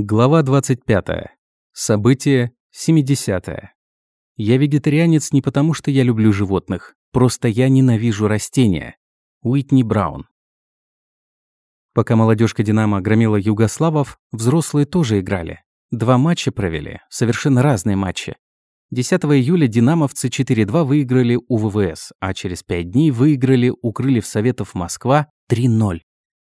Глава 25. Событие 70. -е. Я вегетарианец не потому, что я люблю животных. Просто я ненавижу растения. Уитни Браун. Пока молодежка «Динамо» громила югославов, взрослые тоже играли. Два матча провели, совершенно разные матчи. 10 июля «Динамовцы» 4-2 выиграли у ВВС, а через пять дней выиграли у Крыльев Советов Москва 3-0.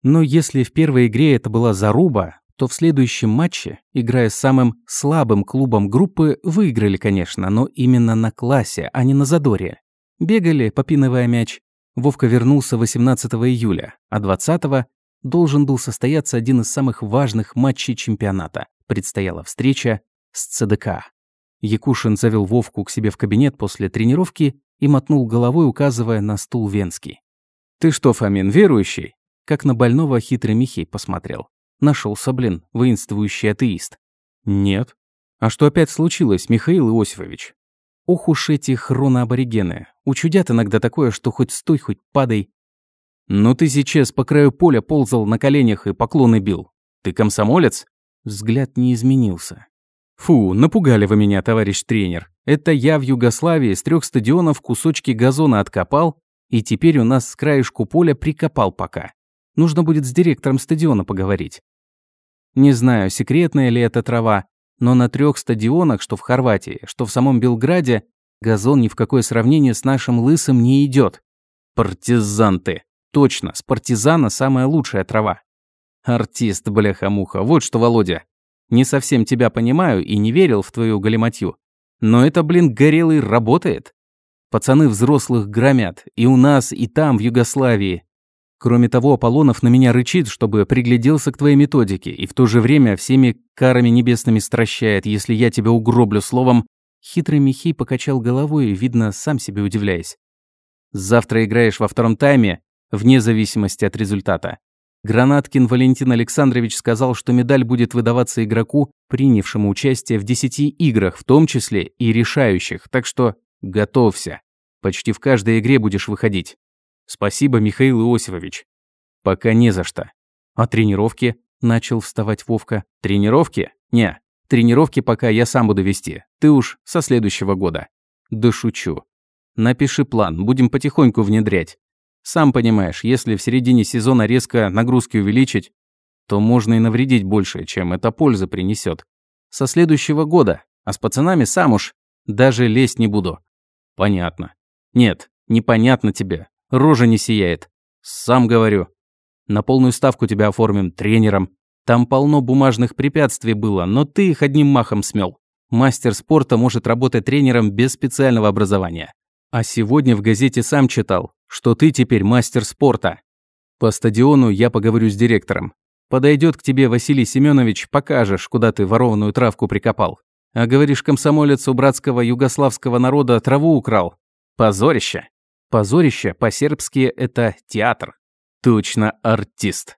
Но если в первой игре это была заруба, то в следующем матче, играя с самым слабым клубом группы, выиграли, конечно, но именно на классе, а не на задоре. Бегали, попинывая мяч. Вовка вернулся 18 июля, а 20 должен был состояться один из самых важных матчей чемпионата. Предстояла встреча с ЦДК. Якушин завел Вовку к себе в кабинет после тренировки и мотнул головой, указывая на стул Венский. «Ты что, Фомин, верующий?» Как на больного хитрый Михей посмотрел. Нашелся, блин, воинствующий атеист. Нет. А что опять случилось, Михаил Иосифович? Ох уж эти хроноаборигены. Учудят иногда такое, что хоть стой, хоть падай. Ну ты сейчас по краю поля ползал на коленях и поклоны бил. Ты комсомолец? Взгляд не изменился. Фу, напугали вы меня, товарищ тренер. Это я в Югославии с трех стадионов кусочки газона откопал, и теперь у нас с краешку поля прикопал пока. Нужно будет с директором стадиона поговорить. Не знаю, секретная ли это трава, но на трех стадионах, что в Хорватии, что в самом Белграде, газон ни в какое сравнение с нашим лысым не идет. Партизан ты. Точно, с партизана самая лучшая трава. Артист, бляха-муха. Вот что, Володя. Не совсем тебя понимаю и не верил в твою галиматью. Но это, блин, горелый работает. Пацаны взрослых громят. И у нас, и там, в Югославии. Кроме того, Аполлонов на меня рычит, чтобы пригляделся к твоей методике, и в то же время всеми карами небесными стращает, если я тебя угроблю словом. Хитрый Михей покачал головой, видно, сам себе удивляясь. Завтра играешь во втором тайме, вне зависимости от результата. Гранаткин Валентин Александрович сказал, что медаль будет выдаваться игроку, принявшему участие в десяти играх, в том числе и решающих, так что готовься. Почти в каждой игре будешь выходить. Спасибо, Михаил Иосифович. Пока не за что. А тренировки? Начал вставать Вовка. Тренировки? Не. Тренировки пока я сам буду вести. Ты уж со следующего года. Да шучу. Напиши план, будем потихоньку внедрять. Сам понимаешь, если в середине сезона резко нагрузки увеличить, то можно и навредить больше, чем это польза принесет. Со следующего года, а с пацанами сам уж даже лезть не буду. Понятно. Нет, непонятно тебе. Рожа не сияет. Сам говорю. На полную ставку тебя оформим тренером. Там полно бумажных препятствий было, но ты их одним махом смел. Мастер спорта может работать тренером без специального образования. А сегодня в газете сам читал, что ты теперь мастер спорта. По стадиону я поговорю с директором. Подойдет к тебе Василий Семенович, покажешь, куда ты ворованную травку прикопал. А говоришь, комсомолец у братского югославского народа траву украл. Позорище. Позорище по-сербски это театр. Точно артист.